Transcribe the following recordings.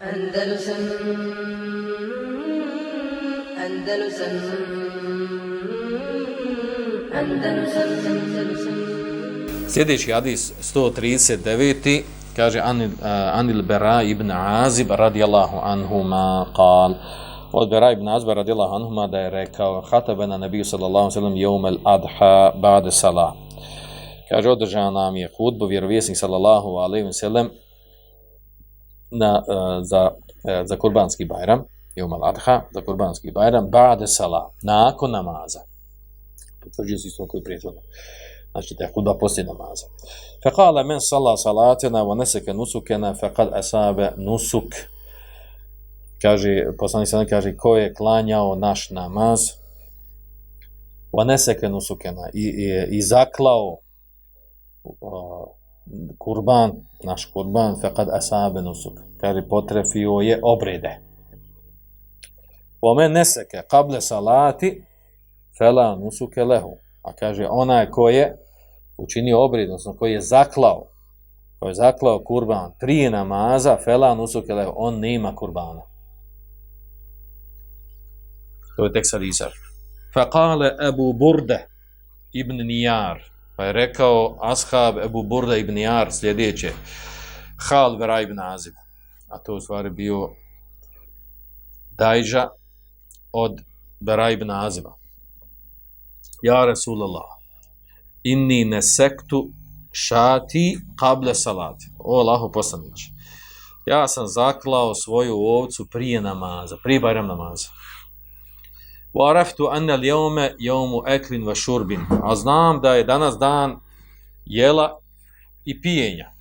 Andalusam Andalusam Andalusam Andalusam Sljedeći hadis 139. kaže Anil, uh, Anil Bera ibn Azib radijallahu anhuma kal od Bera ibn Azib radijallahu anhuma da je rekao hatabena nebiju sallallahu sallam jeumel adha ba'de salah kaže održao nam je hudbu vjerovjesnik sallallahu alaihi sallam na, e, za, e, za kurbanski bajram jeumel adha za kurbanski bajram ba'de sala, nakon namaza potvrđuje se isto koji prijetvodno znači da je hudba poslije namaza. Fekala men salla salatena wa neseke nusukena fekad asabe nusuk. Kaže, poslanik sada kaže, ko je klanjao naš namaz wa neseke nusukena i, i, i zaklao uh, kurban, naš kurban, fekad asabe nusuk. Kaže, potrefio je obrede. Wa neseke kable salati fela nusuke lehu a kaže onaj ko je učinio obred, odnosno koji je zaklao, koji je zaklao kurban prije namaza, fela nusuke lehu, on nema kurbana. To je tek sad izar. Faqale Ebu Burde ibn Nijar, pa je rekao ashab Ebu Burda ibn Jar sljedeće, Hal Vera ibn Azib, a to u stvari bio Dajža od Vera ibn Aziba. Ja Rasulallah, inni nesektu šati kable salati. O Allahu poslanić. Ja sam zaklao svoju ovcu prije namaza, prije bajram namaza. Wa araftu anna al-yawma yawmu aklin wa shurbin. A znam da je danas dan jela i pijenja.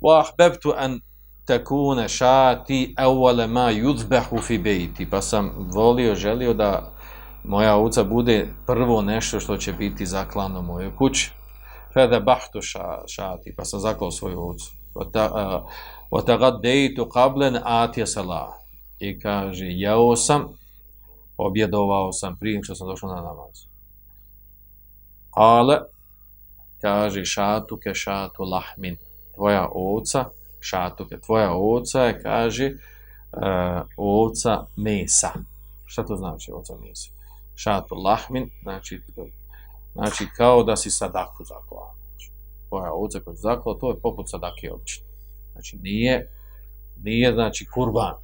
Wa ahbabtu an takuna shati awwal ma yuzbahu fi bayti. Pa sam volio, želio da moja ovca bude prvo nešto što će biti zaklano u mojoj kući. Fede bahtu šati, pa sam zaklao svoju ovcu. Otagad dejtu kablen atje salah. I kaže, jeo sam, objedovao sam prije što sam došao na namaz. Ale, kaže, šatu ke šatu lahmin. Tvoja ovca, šatu ke tvoja ovca je, kaže, e, uh, ovca mesa. Šta to znači ovca mesa? šatu lahmin, znači, znači kao da si sadaku zaklao. Znači, tvoja ovca koja je zaklao, to je poput sadake općine. Znači nije, nije znači kurban.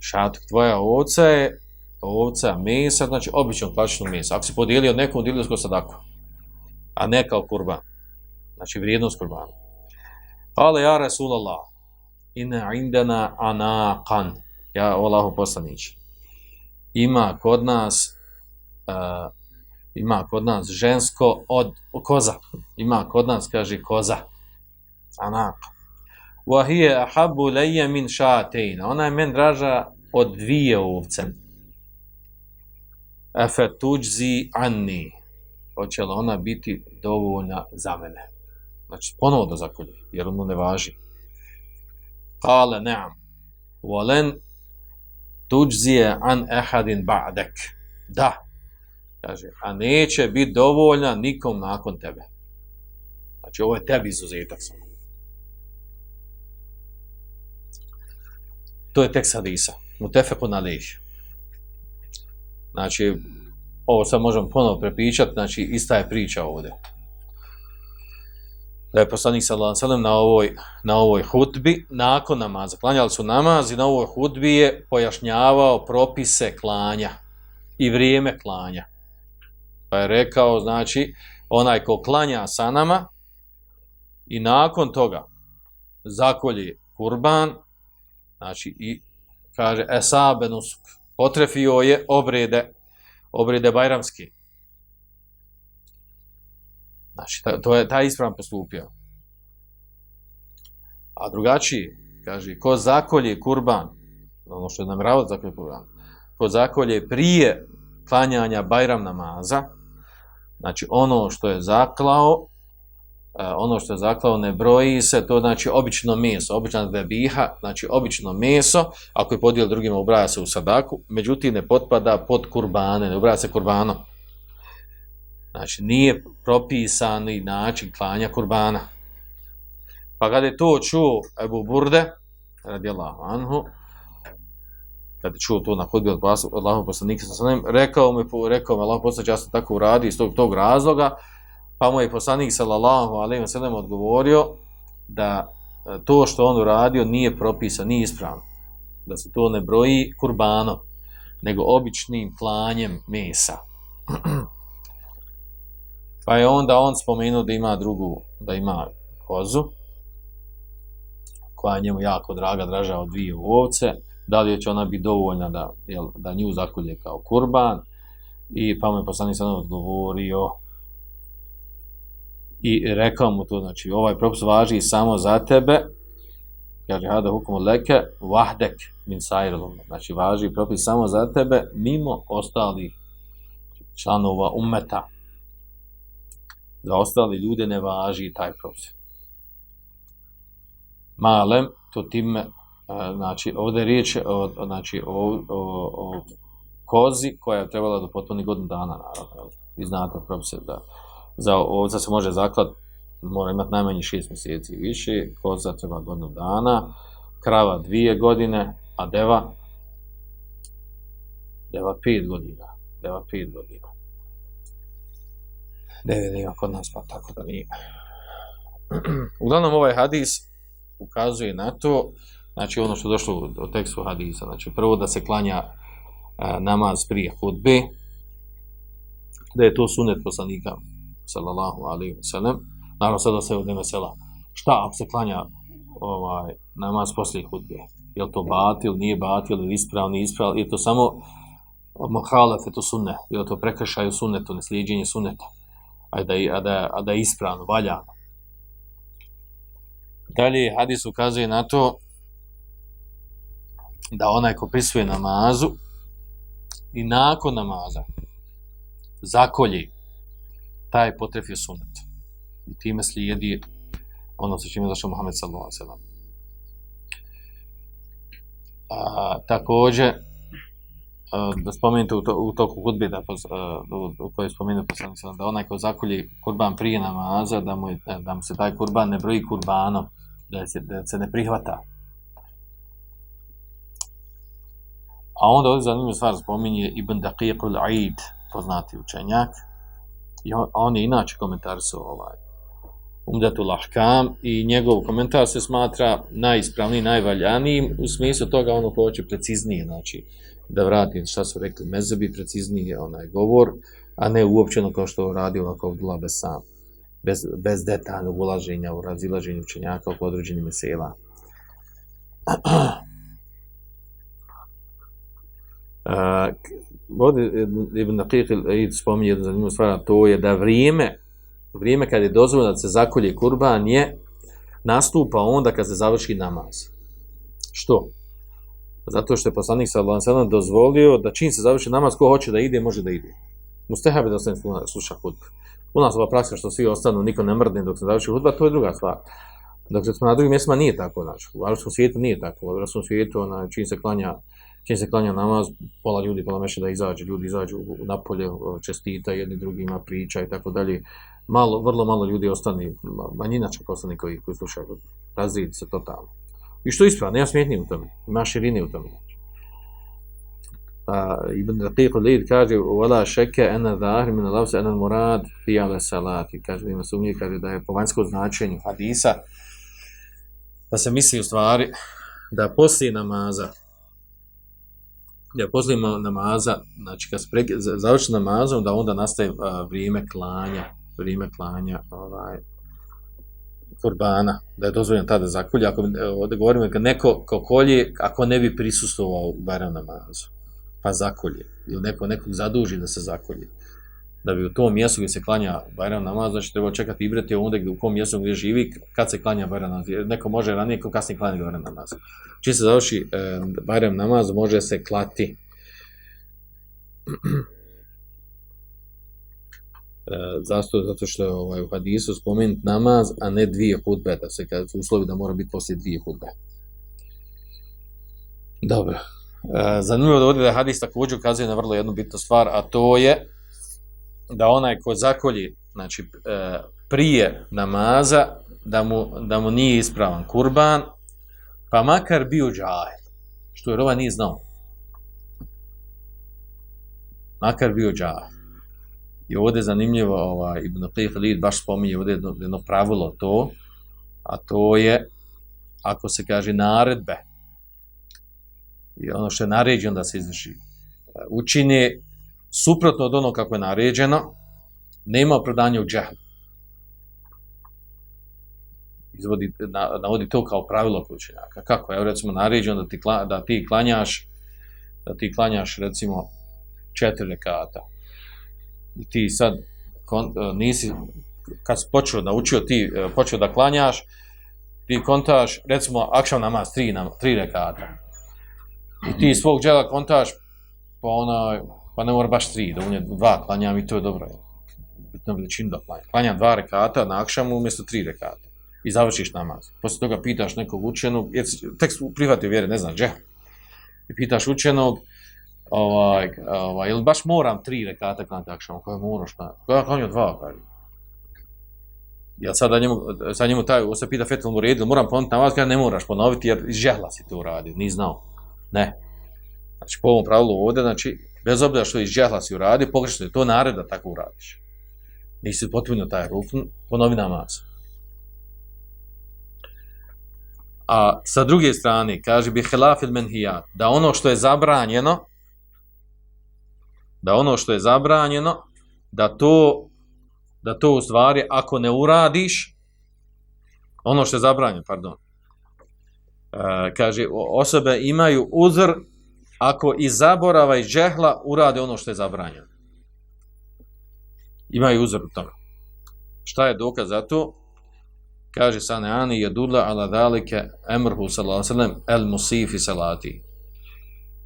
Šatu tvoja ovca je ovca mesa, znači obično klasično mesa. Ako si podijelio nekom, dijelio s sadaku, a ne kao kurban. Znači vrijednost kurbana. Ale ja Rasulallah, ina indana anaqan, ja Allahu poslanići ima kod nas uh, ima kod nas žensko od koza ima kod nas kaže koza anak wa hiya ahabbu layya min shatayn ona je men draža od dvije ovce afa tujzi anni hoće li ona biti dovoljna za mene znači ponovo da zakolje jer ono ne važi kale ne'am walen tuđzije an ehadin ba'dek. Da. Kaže, a neće biti dovoljna nikom nakon tebe. Znači, ovo je tebi izuzetak samo. To je tekst hadisa. Mutefeku na lih. Znači, ovo sad možemo ponovo prepričati, znači, ista je priča ovdje da je poslanik sallallahu alejhi ve sellem na ovoj na ovoj hutbi nakon namaza klanjali su namaz i na ovoj hutbi je pojašnjavao propise klanja i vrijeme klanja. Pa je rekao, znači, onaj ko klanja sa nama i nakon toga zakolji kurban, znači i kaže esabenus potrefio je obrede obrede bajramski Znači, to je taj ispravan postupio. A drugačiji, kaže, ko zakolje kurban, ono što je nam zakolje kurban, ko zakolje prije klanjanja bajram namaza, znači ono što je zaklao, E, ono što je zaklao ne broji se, to znači obično meso, obična debiha, znači obično meso, ako je podijel drugima ubraja se u sadaku, međutim ne potpada pod kurbane, ne ubraja se kurbano. Znači, nije propisani način klanja kurbana. Pa kada je to čuo Ebu Burde, radijallahu anhu, kad je čuo to na hudbi od Allahov poslanika sa sanem, rekao mi, rekao mi Allah poslanik, ja sam tako uradio iz tog, tog razloga, pa mu je poslanik sallallahu alejhi ve sellem odgovorio da e, to što on uradio nije propisano, nije ispravno. Da se to ne broji kurbanom, nego običnim klanjem mesa. pa je onda on spomenuo da ima drugu, da ima kozu, koja je njemu jako draga, draža od dvije ovce, da li će ona biti dovoljna da, jel, da nju zakolje kao kurban, i pa mu je poslanik sada odgovorio i rekao mu to, znači ovaj propis važi samo za tebe, kaže hada hukum leke vahdek min sajrlom, znači važi propis samo za tebe, mimo ostalih članova umeta. Za ostali ljude ne važi taj propis malem, to time, e, znači, ovdje je riječ o, znači, o, o, o kozi koja je trebala do potpunih godina dana, naravno. Vi znate, propise da za ovca se može zaklad, mora imati najmanje šest mjeseci i više, koza treba godinu dana, krava dvije godine, a deva, deva pet godina, deva pet godina. Deve nema kod nas, pa tako da nije. Uglavnom, ovaj hadis, ukazuje na to, znači ono što je došlo u tekstu hadisa, znači prvo da se klanja e, namaz prije hudbe, da je to sunet poslanika, sallallahu alaihi wa sallam, naravno sada se ovdje mesela, šta ako se klanja ovaj, namaz poslije hudbe, je li to batil, nije batil, ili isprav, nije isprav, je to samo mahalef, je to sunne, je to prekršaju sunnetu, neslijeđenje sunneta, a da, a da, a da je ispravno, valjano. Dalje hadis ukazuje na to da onaj ko prisvoje namazu i nakon namaza zakolji taj potrefio sunet. I time slijedi ono sa čime je došao Muhammed sallallahu alaihi sallam. A, također, da spomenite u, to, u toku hudbe da a, u kojoj spomenu poslanik da onaj ko zakolji kurban prije namaza da mu, da mu se taj kurban ne broji kurbanom da se, da se ne prihvata. A onda ovdje zanimljiva stvar spominje Ibn Daqiq al-Aid, poznati učenjak, i on, on je inače komentar su ovaj, Umdatul Ahkam i njegov komentar se smatra najispravnijim, najvaljanijim u smislu toga ono ko hoće preciznije, znači da vratim šta su rekli mezebi, preciznije onaj govor, a ne uopćeno kao što radi ovako Abdullah Besam bez, bez detaljnog ulaženja u razilaženju učenjaka oko određenih mesela. Eh, Ovdje Ibn Naqiq spominje jednu zanimljivu stvar, to je da vrijeme, vrijeme kad je dozvoljeno da se zakolje kurban je nastupa onda kad se završi namaz. Što? Zato što je poslanik sa Lansanom dozvolio da čim se završi namaz, ko hoće da ide, može da ide. Musteha je da se sluša hudbu. U nas ova praksa što svi ostanu, niko ne mrdne dok se završi hudba, to je druga stvar. Dakle, dok se na drugim mjestima nije tako, znači, u arabskom svijetu nije tako, u arabskom svijetu, ona, čim se klanja, čim se klanja namaz, pola ljudi, pola meše da izađe, ljudi izađu napolje, čestita, jedni drugima priča i tako dalje. Malo, vrlo malo ljudi ostane, manjina čak ostane koji, koji slušaju, razredi se totalno. I što ispravno, nema smjetnije u tome, ima širine u tome. Ibn Raqiq Lid kaže wala shakka anna zahir min al-lafz anna al-murad fi al-salati kaže ima sumnje kaže da je po vanjskom značenju hadisa da se misli u stvari da posle namaza da posle namaza znači kad se završi namazom da onda nastaje vrijeme klanja vrijeme klanja ovaj kurbana, da je dozvoljeno tada zakulje, ako e, ovdje govorimo kad neko ko kolje, ako ne bi prisustovao barem namazu pa zakolje, ili neko nekog zaduži da se zakolje. Da bi u tom mjestu gdje se klanja Bajram namaz, znači treba čekati i brati onda gdje, u kom mjestu gdje živi, kad se klanja Bajram namaz. Neko može ranije, ko kasnije klanja Bajram namaz. Čim se završi e, Bajram namaz, može se klati. E, zašto? Zato što je ovaj, u hadisu spomenut namaz, a ne dvije hudbe, da se kad uslovi da mora biti poslije dvije hudbe. Dobro. E, zanimljivo da ovdje da hadis također ukazuje na vrlo jednu bitnu stvar, a to je da onaj ko zakolji znači, e, prije namaza da mu, da mu nije ispravan kurban, pa makar bio džahil, što je ovaj nije znao. Makar bio džahil. I ovdje je zanimljivo, ovaj, Ibn Qih Lid baš spominje ovdje jedno, jedno pravilo to, a to je, ako se kaže naredbe, i ono što je naređeno da se izvrši, e, učini suprotno od ono kako je naređeno, nema opravdanja u džahlu. Izvodi, na, navodi to kao pravilo kod učenjaka. Kako? Evo recimo naređeno da ti, da ti klanjaš da ti klanjaš recimo četiri rekata. I ti sad kon, e, nisi kad si počeo da učio ti e, počeo da klanjaš ti kontaš recimo akšav namaz tri, nam, tri rekata. I ti svog džela kontaš pa ona pa ne mora baš tri, da unje dva klanjam i to je dobro bitno veličinu da klanjam. Klanjam dva rekata na akšamu umjesto tri rekata. I završiš namaz. Poslije toga pitaš nekog učenog, jer tek prihvatio vjere, ne znam, dže. I pitaš učenog, ovaj, ovaj, ili baš moram tri rekata klanjati akšamu, koje pa moraš klanjati? Pa Koja klanjam dva, kaže. Ja sad njemu, sad njemu taj, se pita fetil mu redil, moram ponoviti namaz, kada ne moraš ponoviti, jer iz žehla si to uradio, ni znao. Ne. Znači, po ovom pravilu ovdje, znači, bez obzira što iz džehla si uradio, pogrešno je to nared da tako uradiš nisi potpunio taj rukn, ponovi namaz. A sa druge strane, kaže bi helafil menhijat, da ono što je zabranjeno, da ono što je zabranjeno, da to, da to u stvari, ako ne uradiš, ono što je zabranjeno, pardon, e, kaže, osobe imaju uzr ako i zaborava i džehla urade ono što je zabranjeno imaju uzor u tome. Šta je dokaz za to? Kaže Sane Ani, jadudla ala dalike emrhu sallam el musifi salati.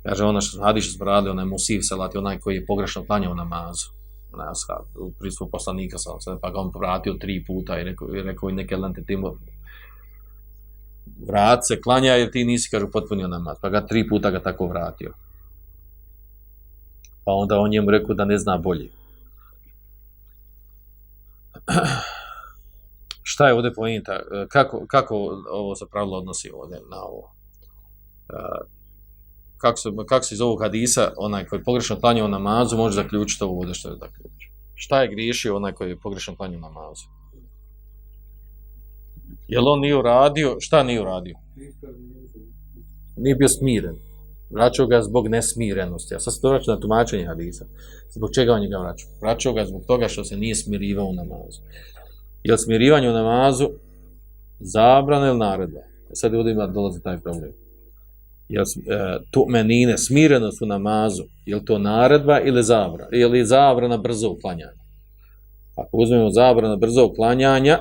Kaže ona što hadiš zbrali, onaj musif salati, onaj koji je pogrešno klanjao namazu. Onaj ashab, u pristupu poslanika sallallahu sallam, pa ga on vratio tri puta i rekao, i rekao neke lente timo, vrat se, klanja jer ti nisi, kažu, potpunio namaz. Pa ga tri puta ga tako vratio. Pa onda on njemu rekao da ne zna bolje. šta je ovdje pojenta, e, kako, kako ovo se pravilo odnosi ovdje na ovo? E, kako se, kako se iz ovog hadisa, onaj koji je pogrešno klanjao namazu, može zaključiti ovo ovdje što je zaključio? Šta je griješio onaj koji je pogrešno klanjao namazu? Jel on nije uradio? Šta nije uradio? Nije bio smiren. Vraćao ga zbog nesmirenosti. A sad se to vraća na tumačenje hadisa. Zbog čega on njega vraćao? Vraćao ga zbog toga što se nije smirivao u namazu. Jel smirivanje u namazu zabrana ili naredba? E, sad ovdje ima dolazi taj problem. Jel, e, tu menine smirenost u namazu, je to naredba ili zabrana? Je li zabrana brzo uklanjanja? Ako uzmemo zabrana brzo uklanjanja,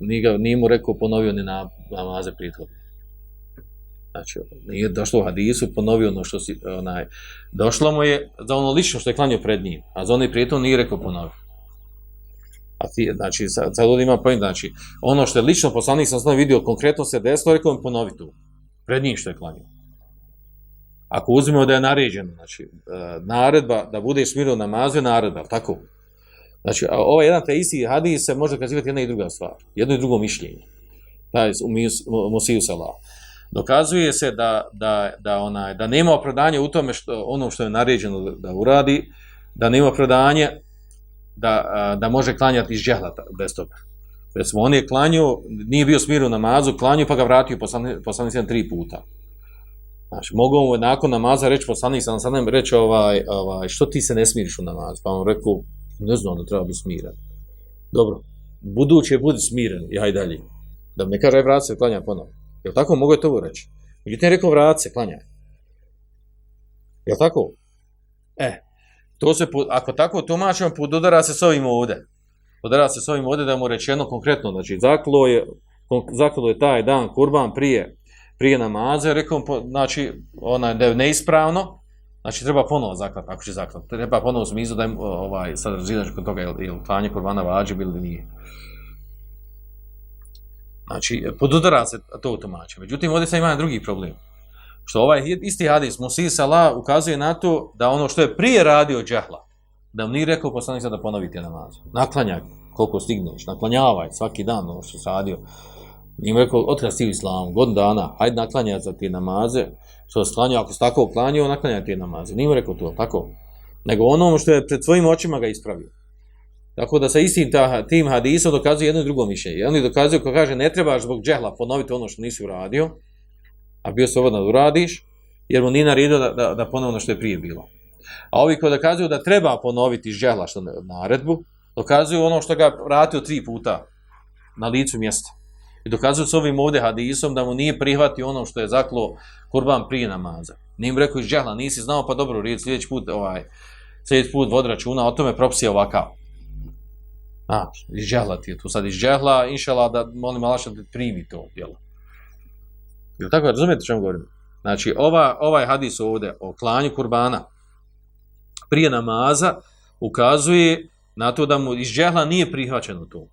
nije, ga, nije mu rekao ponovio ni na namaze prithodne. Znači, ono, nije došlo u hadisu, ponovio ono što si, onaj, došlo mu je za ono lično što je klanio pred njim, a za onaj prijetom nije rekao ponovio. A ti, znači, sad, sad ovdje ima pojent, znači, ono što je lično poslanik sam znam vidio, konkretno se desilo, rekao im ponovi tu, pred njim što je klanio. Ako uzmemo da je naređeno, znači, e, naredba da bude smirno namazu je naredba, tako? Znači, ovaj jedan te isti hadis se može kazivati jedna i druga stvar, jedno i drugo mišljenje. Taj, u Musiju Salah dokazuje se da, da, da, onaj, da nema opravdanje u tome što, ono što je naređeno da, uradi, da nema opravdanje da, da može klanjati iz džehlata bez toga. Recimo, on je klanju, nije bio smiru u namazu, klanju pa ga vratio poslanik sam tri puta. Znači, mogu mu nakon namaza reći poslanik sam sam reći ovaj, ovaj, što ti se ne smiriš u namazu? Pa on rekao, ne znam da treba biti smiren. Dobro, buduće budi smiren, ja i dalje. Da mi ne kaže, aj vrat se, klanja ponovno. Jel tako mogu je to reći? Međutim, je rekao vrat se, klanja. Jel tako? E, to se, ako tako tumačimo, podudara se s ovim ovde. Podudara se s ovim ovde da mu rečeno konkretno, znači, zaklo je, zaklo je taj dan kurban prije, prije namaze, rekao, znači, ona je neispravno, znači, treba ponovo zaklat, ako će zaklat, treba ponovo smizu da je, ovaj, sad razilaš kod toga, je li klanje kurbana vađe ili nije. Znači, podudara se to tumače. Međutim, ovdje se ima drugi problem. Što ovaj isti hadis, Musi Salah, ukazuje na to da ono što je prije radio džahla, da mu nije rekao poslanik da ponovite namaz. Naklanjaj koliko stigneš, naklanjavaj svaki dan ono što se radio. Nije mu rekao, otkada si u islamu, godinu dana, hajde naklanjaj za ti namaze, što slanja, ako se tako klanjao, naklanja ti namaze. Nije mu rekao to, tako? Nego ono što je pred svojim očima ga ispravio. Tako da sa istim ta, tim hadisom dokazuje jedno i drugo mišljenje. Oni dokazuju ko kaže ne trebaš zbog džehla ponoviti ono što nisi uradio, a bio slobodan da uradiš, jer mu nije naredio da, da, da ponovi ono što je prije bilo. A ovi koji dokazuju da treba ponoviti džehla što naredbu, dokazuju ono što ga vratio tri puta na licu mjesta. I dokazuju s ovim ovdje hadisom da mu nije prihvatio ono što je zaklo kurban prije namaza. Nije im rekao iz džehla, nisi znao, pa dobro, rijed, sljedeći put, ovaj, sljedeći put vod računa, o tome propisi je ovakav. A, iz džehla ti je tu sad iz džehla, inšala da molim Allah da primi to, jel? Jel tako, razumijete čemu govorim? Znači, ova, ovaj hadis ovdje o klanju kurbana prije namaza ukazuje na to da mu iz džehla nije prihvaćeno to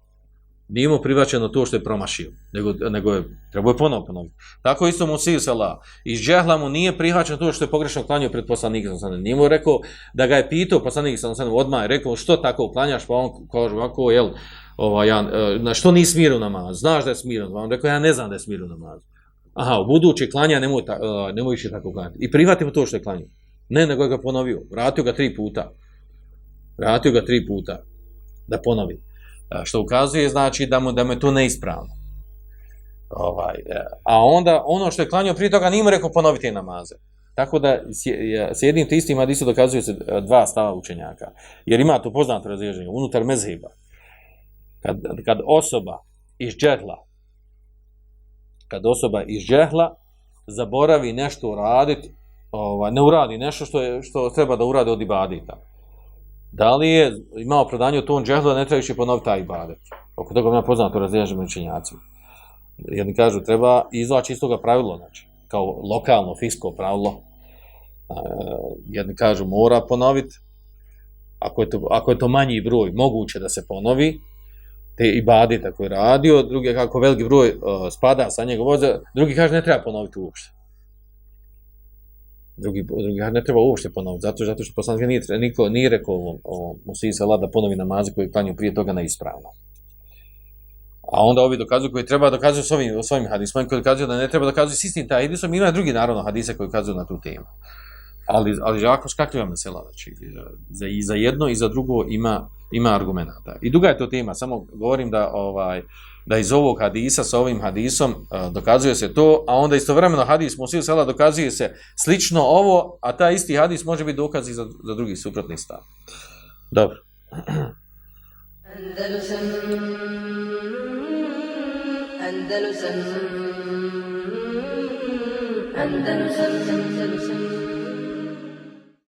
nije mu privaćeno to što je promašio, nego, nego je, trebao je ponovno ponoviti. Tako isto mu siju sala. Iz džehla mu nije prihvaćeno to što je pogrešno klanio pred poslanikom sa Nije mu rekao da ga je pitao poslanik sa osanem, odmah je rekao što tako klanjaš, pa on kaže ovako, jel, ovaj, ja, e, na što nisi smirio namaz, znaš da je smirio namaz, on rekao, ja ne znam da je smirio namaz. Aha, u budući klanja nemoj, ta, e, nemoj više tako klanjati. I prihvatimo to što je klanio. Ne, nego je ga ponovio. Vratio ga tri puta. Vratio ga tri puta. Da ponovi što ukazuje znači da mu da mu je to neispravno. Ovaj, e, a onda ono što je klanio prije toga nije mu rekao ponoviti namaze. Tako da s jednim te istim hadisom dokazuju se e, dva stava učenjaka. Jer ima to poznato razliježenje unutar mezheba. Kad, kad osoba iz džehla kad osoba iz džehla zaboravi nešto uraditi, ovaj, ne uradi nešto što, je, što treba da uradi od ibadita da li je imao predanje u tom džehlu da ne treba više ponoviti taj ibadet. Oko toga ima poznato razliježemo učenjacima. Jedni kažu treba izvaći iz toga pravilo, znači, kao lokalno, fisko pravilo. E, jedni kažu mora ponoviti, ako je, to, ako je to manji broj, moguće da se ponovi, te ibadeta koje je radio, drugi kako veliki broj uh, spada sa njega voza, drugi kaže ne treba ponoviti uopšte drugi, drugi ne treba uopšte ponoviti, zato, zato što poslanik nije, niko nije rekao o, o Musi Salah da ponovi namaze koji klanju prije toga na ispravno. A onda ovi dokazuju koji treba dokazuju s ovim, s ovim hadisom, koji dokazuju da ne treba dokazuju s istim taj hadisom, ima drugi naravno hadise koji ukazuju na tu temu. Ali, ali žako skakljiva mesela, znači, za, i za jedno i za drugo ima, ima argumenta. I duga je to tema, samo govorim da ovaj da iz ovog hadisa sa ovim hadisom e, dokazuje se to, a onda istovremeno hadis Musil Sela dokazuje se slično ovo, a taj isti hadis može biti dokaz i za, za drugi suprotni stav. Dobro. Andalusam Andalusam Andalusam Andalusam